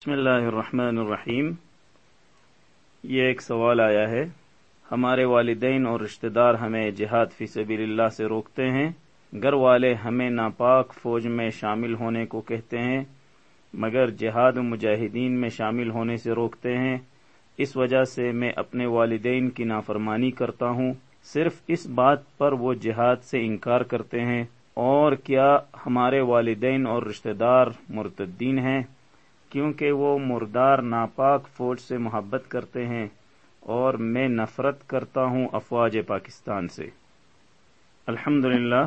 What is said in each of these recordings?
بسم اللہ الرحمن الرحیم۔ یہ ایک سوال آیا ہے۔ ہمارے والدین اور رشتہ دار ہمیں جہاد فی سبیل اللہ سے روکتے ہیں۔ گھر والے ہمیں ناپاک فوج میں شامل ہونے کو کہتے ہیں، مگر جہاد و مجاہدین میں شامل ہونے سے روکتے ہیں۔ اس وجہ سے میں اپنے والدین کی نافرمانی کرتا ہوں۔ صرف اس بات پر وہ جہاد سے انکار کرتے ہیں۔ اور کیا ہمارے والدین اور رشتہ دار مرتدین ہیں؟ کیونکہ وہ مردار ناپاک فوج سے محبت کرتے ہیں اور میں نفرت کرتا ہوں افواج پاکستان سے۔ الحمد للہ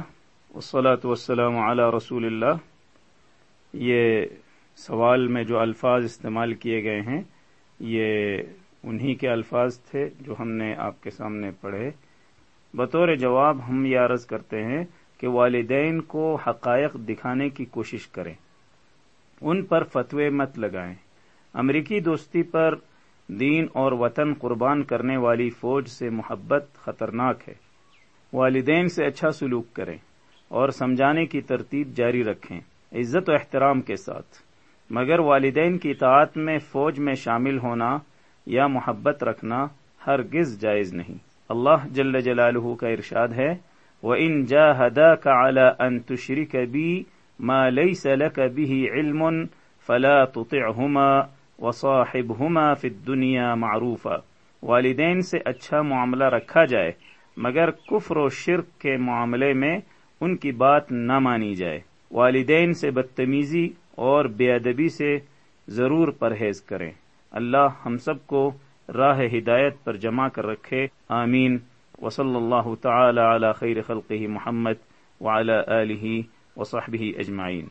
وسلاۃ وسلم علی رسول اللہ یہ سوال میں جو الفاظ استعمال کیے گئے ہیں، یہ انہی کے الفاظ تھے جو ہم نے آپ کے سامنے پڑھے۔ بطور جواب ہم یہ عرض کرتے ہیں کہ والدین کو حقائق دکھانے کی کوشش کریں۔ ان پر فتوے مت لگائیں۔ امریکی دوستی پر دین اور وطن قربان کرنے والی فوج سے محبت خطرناک ہے۔ والدین سے اچھا سلوک کریں اور سمجھانے کی ترتیب جاری رکھیں عزت و احترام کے ساتھ۔ مگر والدین کی اطاعت میں فوج میں شامل ہونا یا محبت رکھنا ہرگز جائز نہیں۔ اللہ جل جلالہ کا ارشاد ہے وہ ان جا ہدا کا اعلی انتشری کبھی ما ليس لك به علم فلا تطعهما وصاحبهما في الدنيا معروفا۔ والدین سے اچھا معاملہ رکھا جائے، مگر کفر و شرک کے معاملے میں ان کی بات نہ مانی جائے۔ والدین سے بدتمیزی اور بے ادبی سے ضرور پرہیز کریں۔ اللہ ہم سب کو راہ ہدایت پر جمع کر رکھے۔ آمین۔ وصلی اللہ تعالی علی خیر خلقہ محمد وعلی آلہ وصحبه أجمعين.